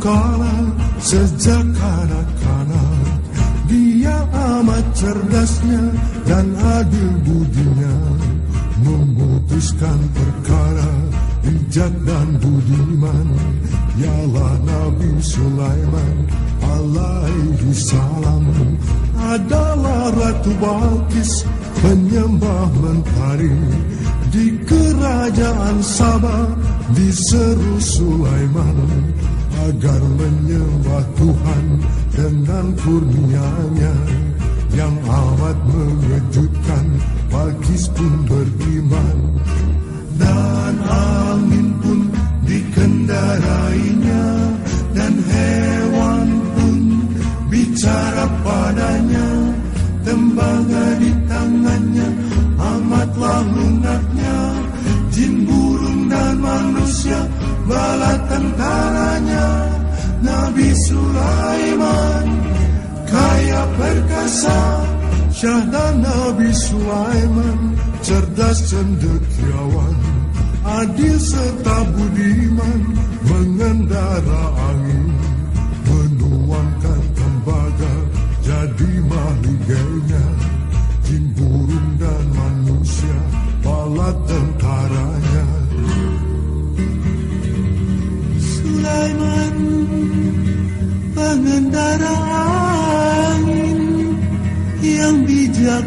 kala sejak kanak-kanak Dia amat cerdasnya dan adil budinya Memutuskan perkara bijak dan budiman. Ialah Nabi Sulaiman alaihi salam Adalah Ratu Balkis penyembah mentari. Di kerajaan Sabah diseru Sulaiman agar menyembah Tuhan dengan kurnianya yang amat mengejutkan. Balkis pun beriman dan angin pun dikendarainya dan hewan pun bicara padanya. Tembaga di tangannya amatlah lunaknya jin burung dan manusia bala tentaranya Nabi Sulaiman. Kaya perkasa Syah dan Nabi Sulaiman. Cerdas cendekiawan adil serta budiman. Mengendara angin menuangkan tembaga jadi maligainya jin burung dan manusia bala tentaranya Sulaiman pengendara angin yang bijak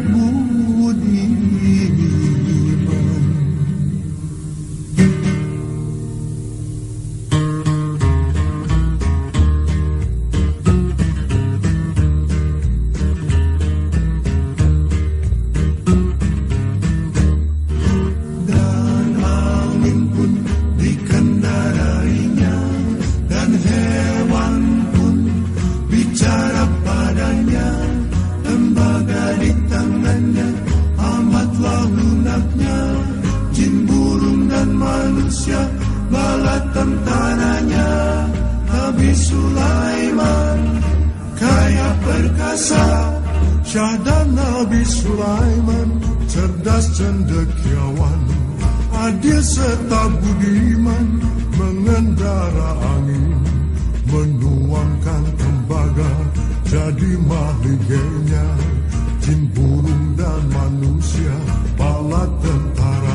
cendekiawan adil serta budiman mengendara angin menuangkan tembaga jadi maligainya jin dan manusia bala tentaranya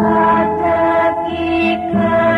Thank you.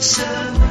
So.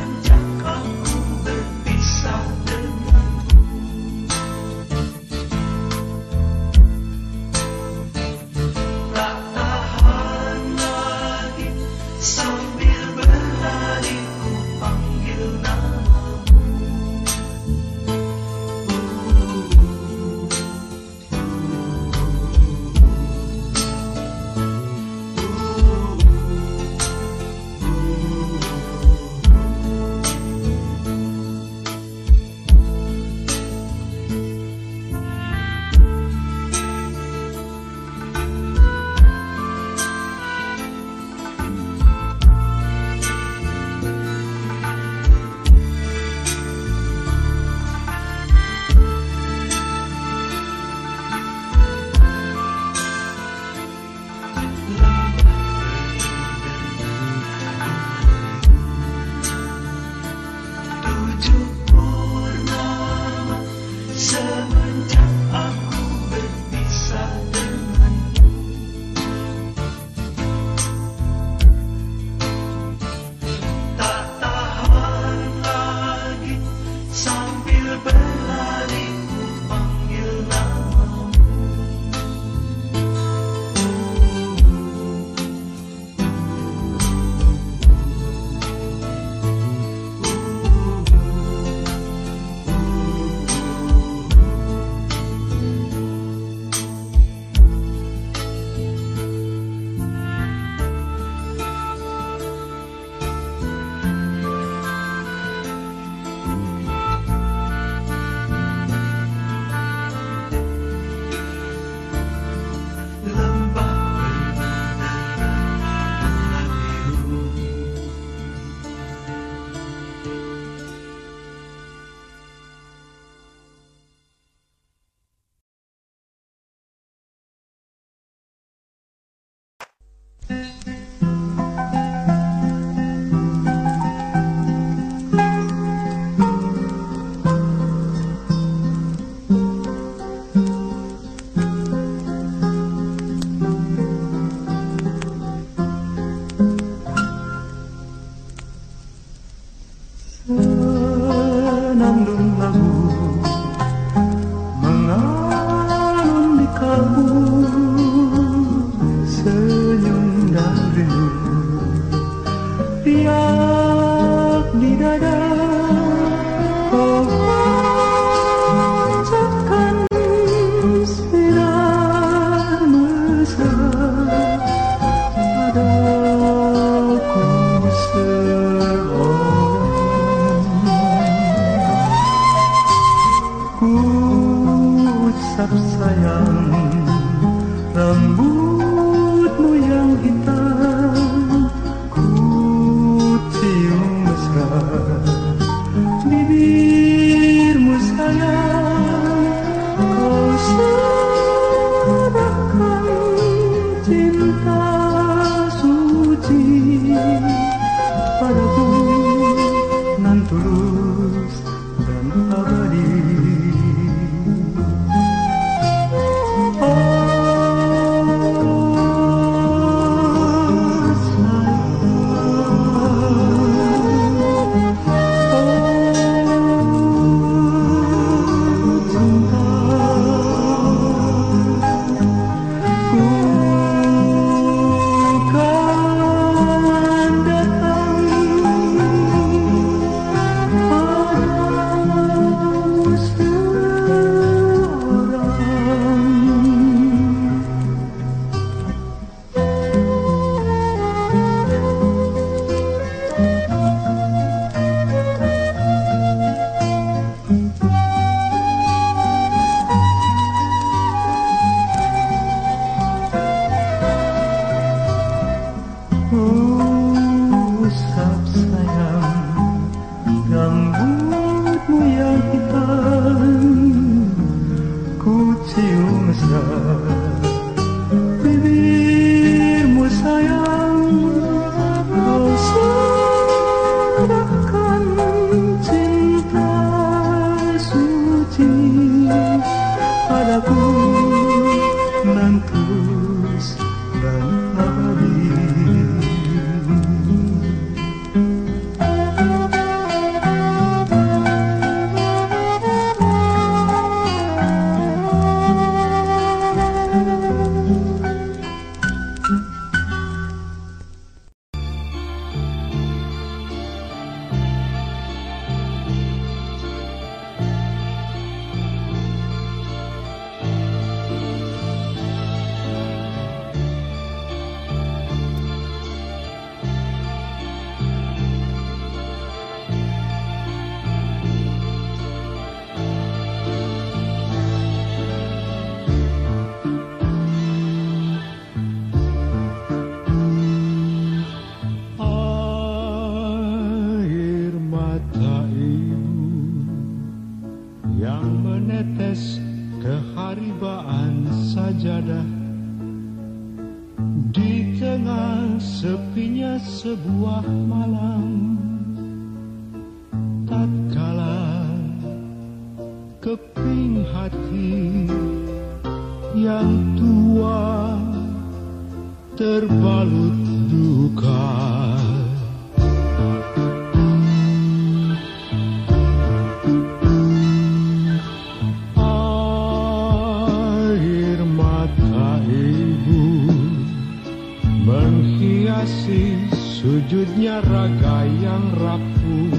Menghiasi sujudnya raga yang rapuh.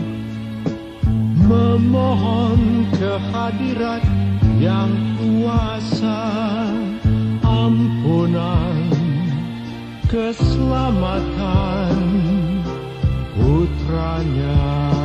Memohon kehadiran yang kuasa. Ampunan, keselamatan putranya.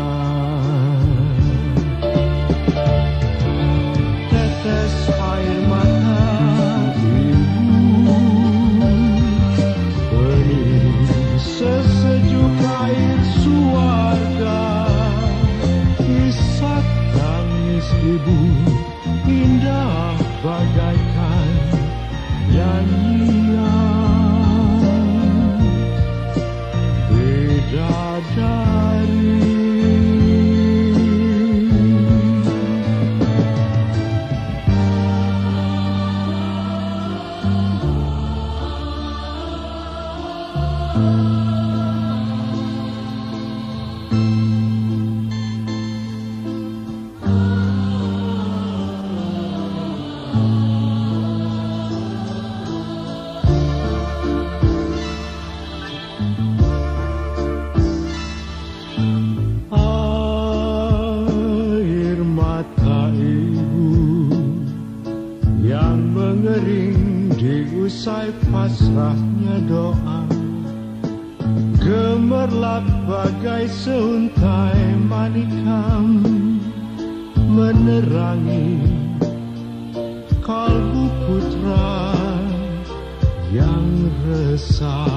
pasrahnya doa. Gemerlap bagai seuntai manikam Menerangi kalbu putra yang resah.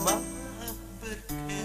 berkah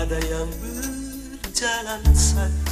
ada yang berjalan satu.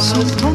so